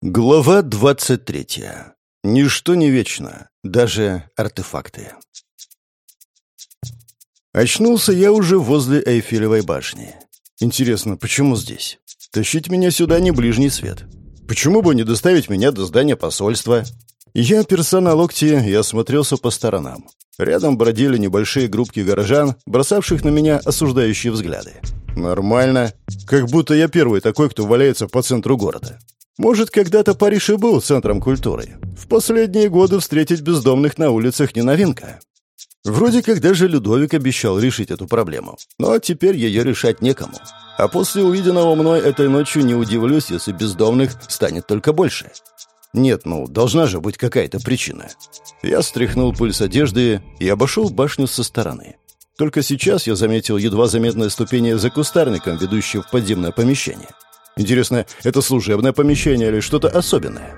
Глава 23. Ничто не вечно, даже артефакты. Очнулся я уже возле Эйфелевой башни. Интересно, почему здесь? Тащить меня сюда не ближний свет. Почему бы не доставить меня до здания посольства? Я оперся на локти и осмотрелся по сторонам. Рядом бродили небольшие группки горожан, бросавших на меня осуждающие взгляды. Нормально. Как будто я первый такой, кто валяется по центру города. Может, когда-то Париж и был центром культуры. В последние годы встретить бездомных на улицах не новинка. Вроде как даже Людовик обещал решить эту проблему. Но теперь ее решать некому. А после увиденного мной этой ночью не удивлюсь, если бездомных станет только больше. Нет, ну, должна же быть какая-то причина. Я стряхнул пыль с одежды и обошел башню со стороны. Только сейчас я заметил едва заметное ступени за кустарником, ведущее в подземное помещение. Интересно, это служебное помещение или что-то особенное?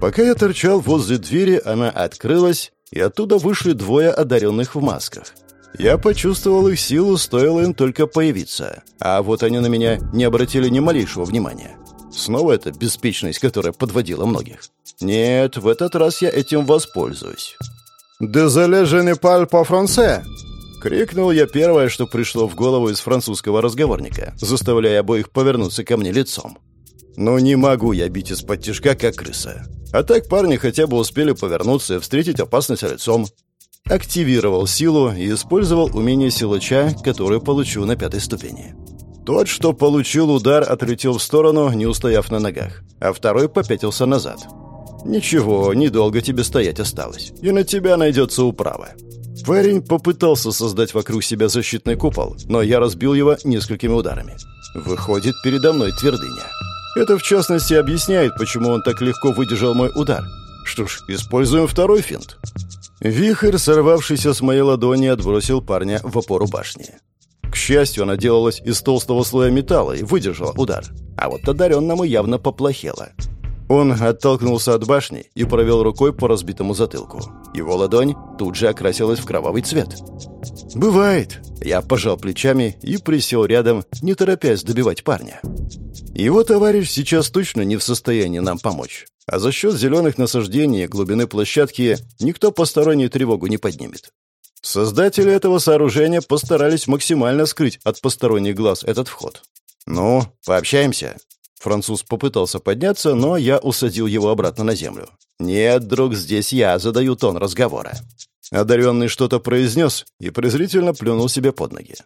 Пока я торчал возле двери, она открылась, и оттуда вышли двое одаренных в масках. Я почувствовал их силу, стоило им только появиться. А вот они на меня не обратили ни малейшего внимания. Снова эта беспечность, которая подводила многих. Нет, в этот раз я этим воспользуюсь. «Désolé, je ne parle pas français!» Крикнул я первое, что пришло в голову из французского разговорника, заставляя обоих повернуться ко мне лицом. Но не могу я бить из-под тяжка, как крыса. А так парни хотя бы успели повернуться и встретить опасность лицом. Активировал силу и использовал умение силача, которое получу на пятой ступени. Тот, что получил удар, отлетел в сторону, не устояв на ногах, а второй попятился назад. «Ничего, недолго тебе стоять осталось, и на тебя найдется управа. Парень попытался создать вокруг себя защитный купол, но я разбил его несколькими ударами. Выходит, передо мной твердыня. Это, в частности, объясняет, почему он так легко выдержал мой удар. Что ж, используем второй финт. Вихрь, сорвавшийся с моей ладони, отбросил парня в опору башни. К счастью, она делалась из толстого слоя металла и выдержала удар. А вот одаренному явно поплохело. Он оттолкнулся от башни и провел рукой по разбитому затылку. Его ладонь тут же окрасилась в кровавый цвет. «Бывает». Я пожал плечами и присел рядом, не торопясь добивать парня. Его товарищ сейчас точно не в состоянии нам помочь. А за счет зеленых насаждений и глубины площадки никто постороннюю тревогу не поднимет. Создатели этого сооружения постарались максимально скрыть от посторонних глаз этот вход. «Ну, пообщаемся?» Француз попытался подняться, но я усадил его обратно на землю. «Нет, друг, здесь я задаю тон разговора». Одаренный что-то произнес и презрительно плюнул себе под ноги.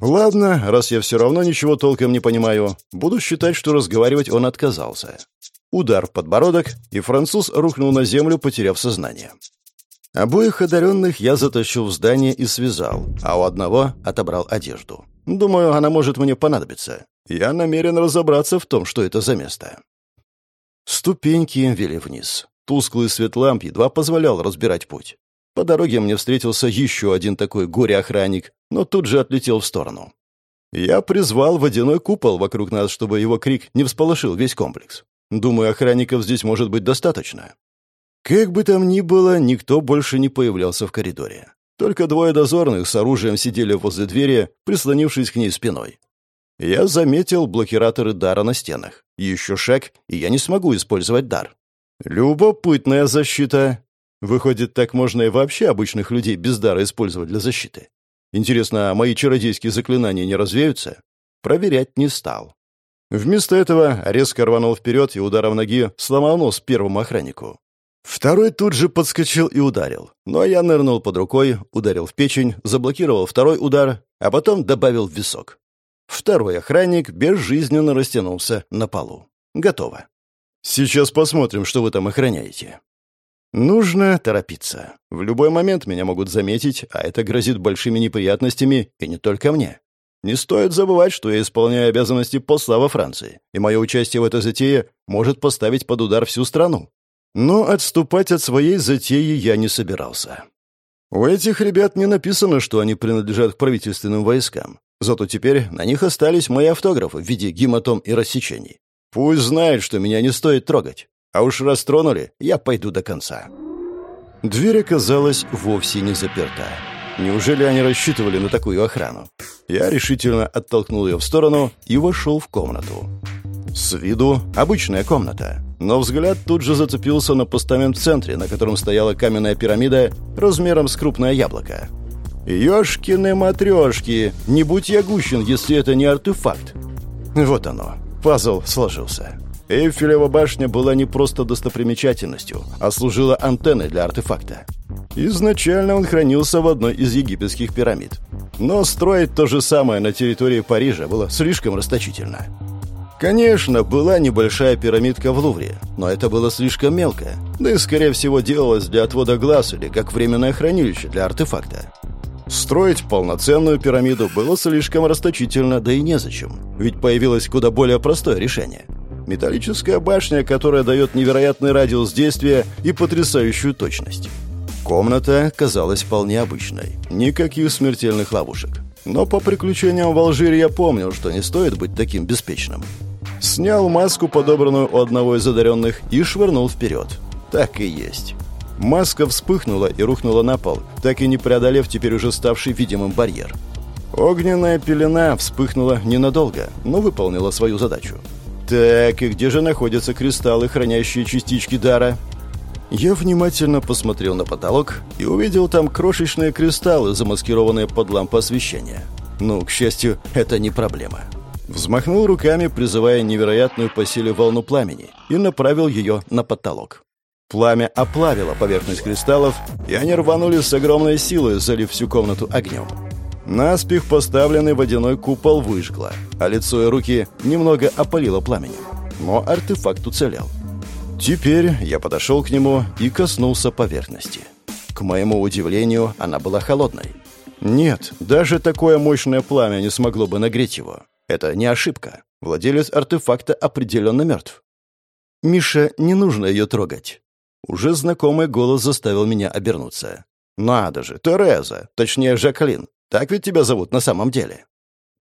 «Ладно, раз я все равно ничего толком не понимаю, буду считать, что разговаривать он отказался». Удар в подбородок, и француз рухнул на землю, потеряв сознание. Обоих одаренных я затащил в здание и связал, а у одного отобрал одежду. Думаю, она может мне понадобиться. Я намерен разобраться в том, что это за место. Ступеньки вели вниз. Тусклый свет ламп едва позволял разбирать путь. По дороге мне встретился еще один такой горе-охранник, но тут же отлетел в сторону. Я призвал водяной купол вокруг нас, чтобы его крик не всполошил весь комплекс. Думаю, охранников здесь может быть достаточно. Как бы там ни было, никто больше не появлялся в коридоре. Только двое дозорных с оружием сидели возле двери, прислонившись к ней спиной. Я заметил блокираторы дара на стенах. Еще шаг, и я не смогу использовать дар. Любопытная защита. Выходит, так можно и вообще обычных людей без дара использовать для защиты. Интересно, а мои чародейские заклинания не развеются? Проверять не стал. Вместо этого резко рванул вперед и ударом ноги сломал нос первому охраннику. Второй тут же подскочил и ударил. Но я нырнул под рукой, ударил в печень, заблокировал второй удар, а потом добавил в висок. Второй охранник безжизненно растянулся на полу. Готово. Сейчас посмотрим, что вы там охраняете. Нужно торопиться. В любой момент меня могут заметить, а это грозит большими неприятностями, и не только мне. Не стоит забывать, что я исполняю обязанности посла во Франции, и мое участие в этой затее может поставить под удар всю страну. Но отступать от своей затеи я не собирался. У этих ребят не написано, что они принадлежат к правительственным войскам. Зато теперь на них остались мои автографы в виде гематом и рассечений. Пусть знает, что меня не стоит трогать. А уж раз тронули, я пойду до конца. Дверь оказалась вовсе не заперта. Неужели они рассчитывали на такую охрану? Я решительно оттолкнул ее в сторону и вошел в комнату. С виду обычная комната. Но взгляд тут же зацепился на постамент в центре, на котором стояла каменная пирамида размером с крупное яблоко. «Ёшкины-матрёшки! Не будь я гущен, если это не артефакт!» Вот оно. Пазл сложился. Эйфелева башня была не просто достопримечательностью, а служила антенной для артефакта. Изначально он хранился в одной из египетских пирамид. Но строить то же самое на территории Парижа было слишком расточительно. Конечно, была небольшая пирамидка в Лувре, но это было слишком мелко, да и, скорее всего, делалось для отвода глаз или как временное хранилище для артефакта. Строить полноценную пирамиду было слишком расточительно, да и незачем, ведь появилось куда более простое решение. Металлическая башня, которая дает невероятный радиус действия и потрясающую точность. Комната казалась вполне обычной. Никаких смертельных ловушек. Но по приключениям в Алжире я помнил, что не стоит быть таким беспечным. Снял маску, подобранную у одного из одаренных, и швырнул вперед. Так и есть. Маска вспыхнула и рухнула на пол, так и не преодолев теперь уже ставший видимым барьер. Огненная пелена вспыхнула ненадолго, но выполнила свою задачу. Так, и где же находятся кристаллы, хранящие частички дара? Я внимательно посмотрел на потолок и увидел там крошечные кристаллы, замаскированные под лампу освещения. Ну, к счастью, это не проблема. Взмахнул руками, призывая невероятную по силе волну пламени, и направил ее на потолок. Пламя оплавило поверхность кристаллов, и они рванули с огромной силой, залив всю комнату огнем. Наспех поставленный водяной купол выжгло, а лицо и руки немного опалило пламенем. Но артефакт уцелел. Теперь я подошел к нему и коснулся поверхности. К моему удивлению, она была холодной. Нет, даже такое мощное пламя не смогло бы нагреть его. Это не ошибка. Владелец артефакта определенно мертв. «Миша, не нужно ее трогать». Уже знакомый голос заставил меня обернуться. «Надо же, Тереза, точнее, Жаклин. Так ведь тебя зовут на самом деле?»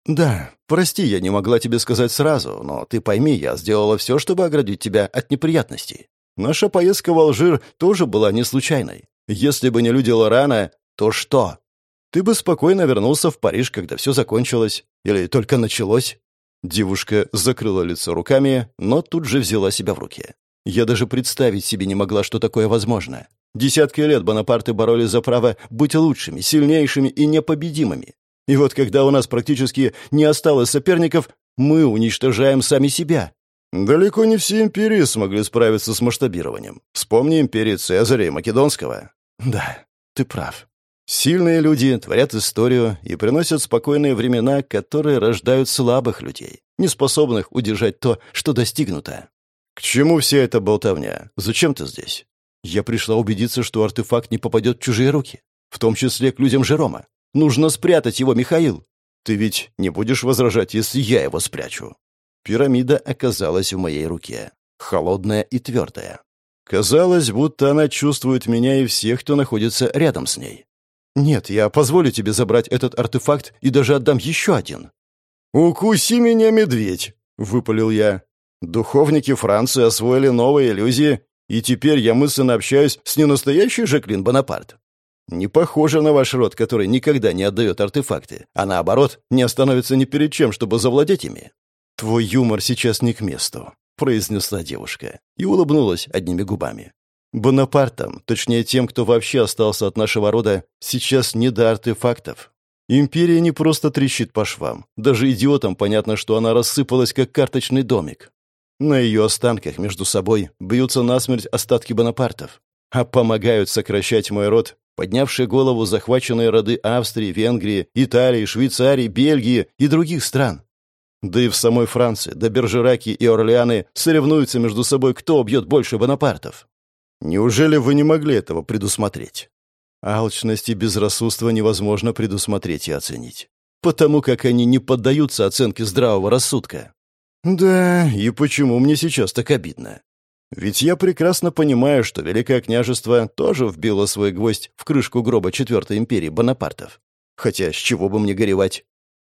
«Да, прости, я не могла тебе сказать сразу, но ты пойми, я сделала все, чтобы оградить тебя от неприятностей. Наша поездка в Алжир тоже была не случайной. Если бы не люди Лорана, то что? Ты бы спокойно вернулся в Париж, когда все закончилось. Или только началось?» Девушка закрыла лицо руками, но тут же взяла себя в руки. Я даже представить себе не могла, что такое возможно. Десятки лет Бонапарты боролись за право быть лучшими, сильнейшими и непобедимыми. И вот когда у нас практически не осталось соперников, мы уничтожаем сами себя. Далеко не все империи смогли справиться с масштабированием. Вспомни империи Цезаря и Македонского. Да, ты прав. Сильные люди творят историю и приносят спокойные времена, которые рождают слабых людей, неспособных удержать то, что достигнуто. К чему вся эта болтовня? Зачем ты здесь? Я пришла убедиться, что артефакт не попадет в чужие руки, в том числе к людям Жерома. Нужно спрятать его, Михаил. Ты ведь не будешь возражать, если я его спрячу?» Пирамида оказалась в моей руке. Холодная и твердая. Казалось, будто она чувствует меня и всех, кто находится рядом с ней. «Нет, я позволю тебе забрать этот артефакт и даже отдам еще один». «Укуси меня, медведь!» — выпалил я. «Духовники Франции освоили новые иллюзии, и теперь я мысленно общаюсь с ненастоящей Жаклин Бонапарт. Не похоже на ваш род, который никогда не отдает артефакты, а наоборот, не остановится ни перед чем, чтобы завладеть ими. Твой юмор сейчас не к месту, произнесла девушка и улыбнулась одними губами. Бонапартам, точнее тем, кто вообще остался от нашего рода, сейчас не до артефактов. Империя не просто трещит по швам. Даже идиотам понятно, что она рассыпалась, как карточный домик. На ее останках между собой бьются насмерть остатки Бонапартов, а помогают сокращать мой род поднявшие голову захваченные роды Австрии, Венгрии, Италии, Швейцарии, Бельгии и других стран. Да и в самой Франции, до Бержераки и Орлеаны соревнуются между собой, кто убьет больше Бонапартов. Неужели вы не могли этого предусмотреть? Алчность и безрассудство невозможно предусмотреть и оценить, потому как они не поддаются оценке здравого рассудка. Да, и почему мне сейчас так обидно? Ведь я прекрасно понимаю, что Великое княжество тоже вбило свой гвоздь в крышку гроба Четвертой империи Бонапартов. Хотя с чего бы мне горевать?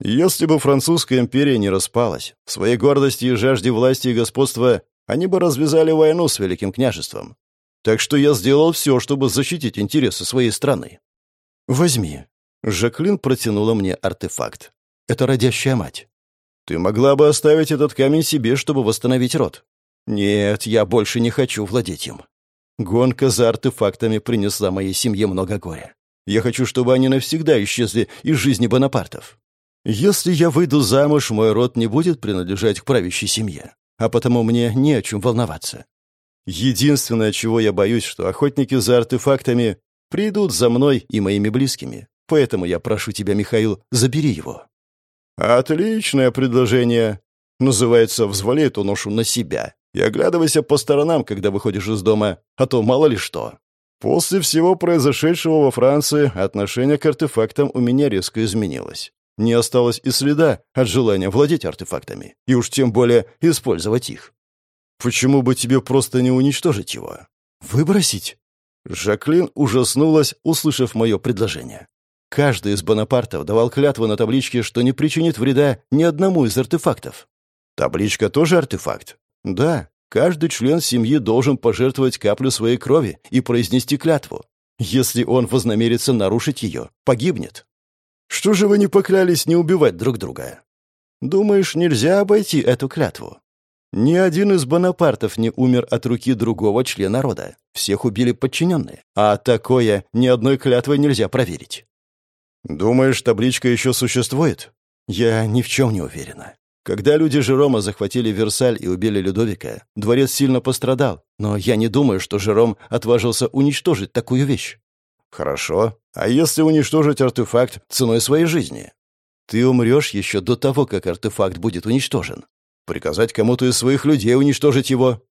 Если бы французская империя не распалась, в своей гордости и жажде власти и господства они бы развязали войну с Великим княжеством. Так что я сделал все, чтобы защитить интересы своей страны. Возьми. Жаклин протянула мне артефакт. Это родящая мать. Ты могла бы оставить этот камень себе, чтобы восстановить род. Нет, я больше не хочу владеть им. Гонка за артефактами принесла моей семье много горя. Я хочу, чтобы они навсегда исчезли из жизни Бонапартов. Если я выйду замуж, мой род не будет принадлежать к правящей семье, а потому мне не о чем волноваться. Единственное, чего я боюсь, что охотники за артефактами придут за мной и моими близкими. Поэтому я прошу тебя, Михаил, забери его». «Отличное предложение. Называется «Взвали эту ношу на себя» и оглядывайся по сторонам, когда выходишь из дома, а то мало ли что. После всего произошедшего во Франции отношение к артефактам у меня резко изменилось. Не осталось и следа от желания владеть артефактами, и уж тем более использовать их. Почему бы тебе просто не уничтожить его? Выбросить? Жаклин ужаснулась, услышав мое предложение. Каждый из Бонапартов давал клятву на табличке, что не причинит вреда ни одному из артефактов. Табличка тоже артефакт? Да, каждый член семьи должен пожертвовать каплю своей крови и произнести клятву. Если он вознамерится нарушить ее, погибнет. Что же вы не поклялись не убивать друг друга? Думаешь, нельзя обойти эту клятву? Ни один из Бонапартов не умер от руки другого члена рода. Всех убили подчиненные. А такое ни одной клятвой нельзя проверить. Думаешь, табличка еще существует? Я ни в чем не уверена. Когда люди Жерома захватили Версаль и убили Людовика, дворец сильно пострадал, но я не думаю, что Жером отважился уничтожить такую вещь. Хорошо. А если уничтожить артефакт ценой своей жизни? Ты умрешь еще до того, как артефакт будет уничтожен. Приказать кому-то из своих людей уничтожить его?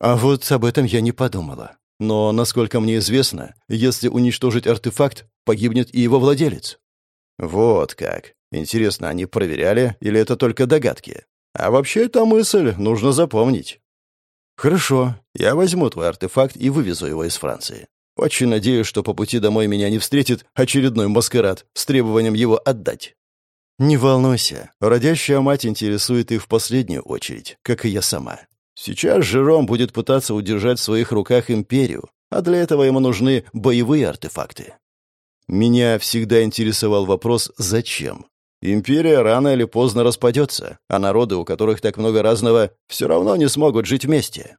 А вот об этом я не подумала. Но, насколько мне известно, если уничтожить артефакт, погибнет и его владелец. Вот как. Интересно, они проверяли или это только догадки? А вообще эта мысль нужно запомнить. Хорошо, я возьму твой артефакт и вывезу его из Франции. Очень надеюсь, что по пути домой меня не встретит очередной маскарад с требованием его отдать. «Не волнуйся, родящая мать интересует их в последнюю очередь, как и я сама. Сейчас Жером будет пытаться удержать в своих руках империю, а для этого ему нужны боевые артефакты. Меня всегда интересовал вопрос «зачем?». Империя рано или поздно распадется, а народы, у которых так много разного, все равно не смогут жить вместе.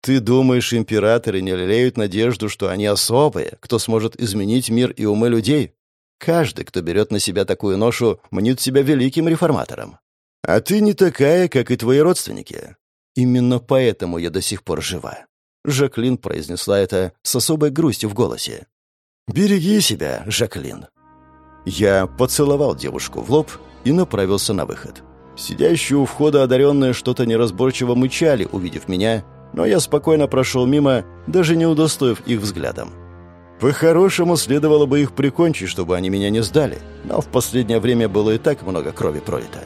Ты думаешь, императоры не лелеют надежду, что они особые, кто сможет изменить мир и умы людей? Каждый, кто берет на себя такую ношу, мнит себя великим реформатором. А ты не такая, как и твои родственники. Именно поэтому я до сих пор жива. Жаклин произнесла это с особой грустью в голосе. «Береги себя, Жаклин». Я поцеловал девушку в лоб и направился на выход. Сидящие у входа одаренные что-то неразборчиво мычали, увидев меня, но я спокойно прошел мимо, даже не удостоив их взглядом. По-хорошему, следовало бы их прикончить, чтобы они меня не сдали, но в последнее время было и так много крови пролито.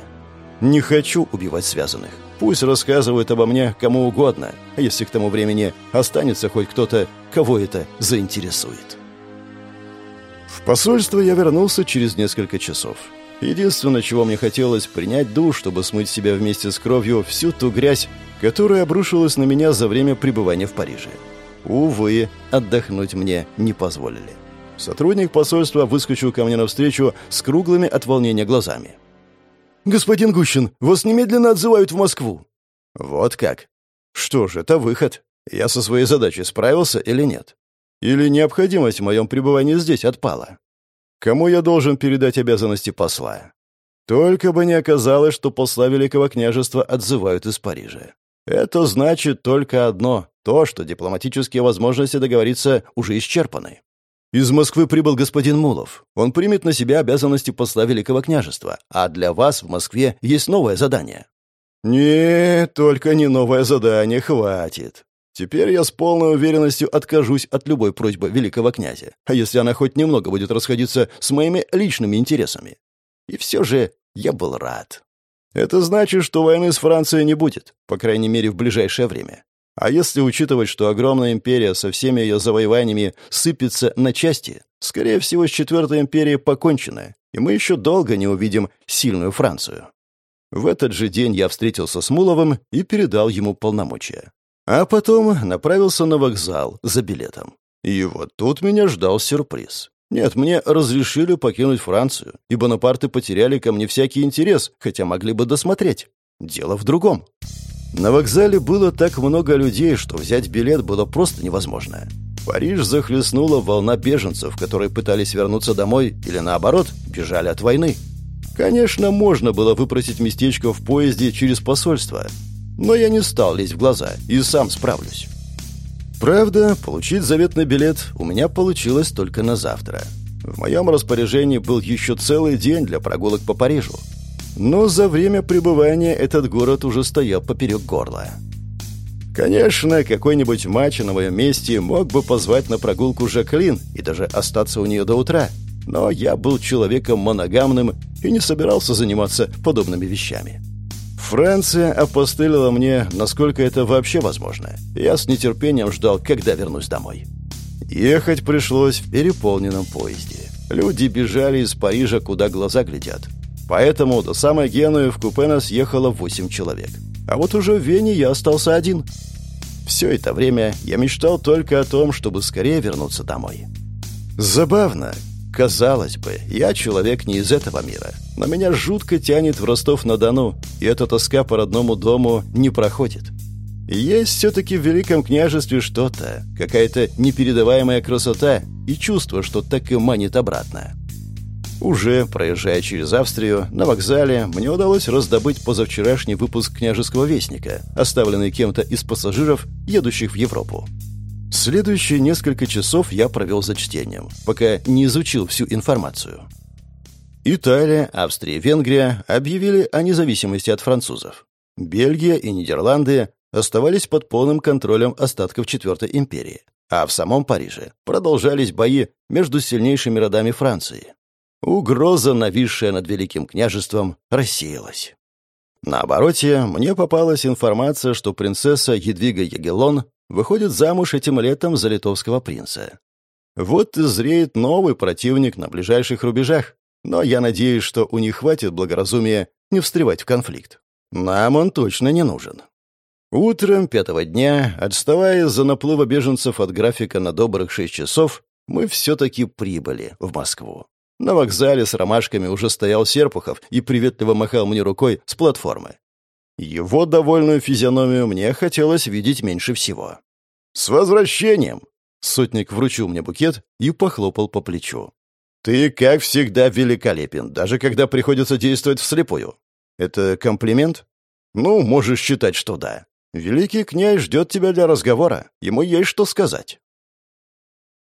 Не хочу убивать связанных. Пусть рассказывают обо мне кому угодно, если к тому времени останется хоть кто-то, кого это заинтересует. В посольство я вернулся через несколько часов. Единственное, чего мне хотелось, принять душ, чтобы смыть себя вместе с кровью всю ту грязь, которая обрушилась на меня за время пребывания в Париже. Увы, отдохнуть мне не позволили. Сотрудник посольства выскочил ко мне навстречу с круглыми от волнения глазами. «Господин Гущин, вас немедленно отзывают в Москву». «Вот как? Что же, это выход. Я со своей задачей справился или нет? Или необходимость в моем пребывании здесь отпала? Кому я должен передать обязанности посла? Только бы не оказалось, что посла Великого княжества отзывают из Парижа. Это значит только одно — то, что дипломатические возможности договориться уже исчерпаны. Из Москвы прибыл господин Мулов. Он примет на себя обязанности посла Великого княжества, а для вас в Москве есть новое задание. Нет, только не новое задание, хватит. Теперь я с полной уверенностью откажусь от любой просьбы великого князя, а если она хоть немного будет расходиться с моими личными интересами. И все же я был рад. Это значит, что войны с Францией не будет, по крайней мере, в ближайшее время. А если учитывать, что огромная империя со всеми ее завоеваниями сыпется на части, скорее всего, с Четвертой империей покончено, и мы еще долго не увидим сильную Францию. В этот же день я встретился с Муловым и передал ему полномочия. А потом направился на вокзал за билетом. И вот тут меня ждал сюрприз. Нет, мне разрешили покинуть Францию, и Бонапарты потеряли ко мне всякий интерес, хотя могли бы досмотреть. Дело в другом. На вокзале было так много людей, что взять билет было просто невозможно. Париж захлестнула волна беженцев, которые пытались вернуться домой или, наоборот, бежали от войны. Конечно, можно было выпросить местечко в поезде через посольство, но я не стал лезть в глаза и сам справлюсь. Правда, получить заветный билет у меня получилось только на завтра. В моем распоряжении был еще целый день для прогулок по Парижу. Но за время пребывания этот город уже стоял поперек горла. Конечно, какой-нибудь матч на моем месте мог бы позвать на прогулку Жаклин и даже остаться у нее до утра, но я был человеком моногамным и не собирался заниматься подобными вещами. Франция опостылила мне, насколько это вообще возможно. Я с нетерпением ждал, когда вернусь домой. Ехать пришлось в переполненном поезде. Люди бежали из Парижа, куда глаза глядят. Поэтому до самой Генуи в купе нас ехало 8 человек. А вот уже в Вене я остался один. Все это время я мечтал только о том, чтобы скорее вернуться домой. Забавно. Казалось бы, я человек не из этого мира, но меня жутко тянет в Ростов-на-Дону, и эта тоска по родному дому не проходит. Есть все-таки в Великом княжестве что-то, какая-то непередаваемая красота и чувство, что так и манит обратно. Уже проезжая через Австрию, на вокзале мне удалось раздобыть позавчерашний выпуск «Княжеского вестника», оставленный кем-то из пассажиров, едущих в Европу. Следующие несколько часов я провел за чтением, пока не изучил всю информацию. Италия, Австрия, Венгрия объявили о независимости от французов. Бельгия и Нидерланды оставались под полным контролем остатков Четвертой империи, а в самом Париже продолжались бои между сильнейшими родами Франции. Угроза, нависшая над Великим княжеством, рассеялась. На обороте мне попалась информация, что принцесса Едвига Ягеллон выходит замуж этим летом за литовского принца. Вот и зреет новый противник на ближайших рубежах, но я надеюсь, что у них хватит благоразумия не встревать в конфликт. Нам он точно не нужен. Утром пятого дня, отставая за наплыва беженцев от графика на добрых шесть часов, мы все-таки прибыли в Москву. На вокзале с ромашками уже стоял Серпухов и приветливо махал мне рукой с платформы. Его довольную физиономию мне хотелось видеть меньше всего. «С возвращением!» Сотник вручил мне букет и похлопал по плечу. «Ты, как всегда, великолепен, даже когда приходится действовать вслепую. Это комплимент? Ну, можешь считать, что да. Великий князь ждет тебя для разговора. Ему есть что сказать».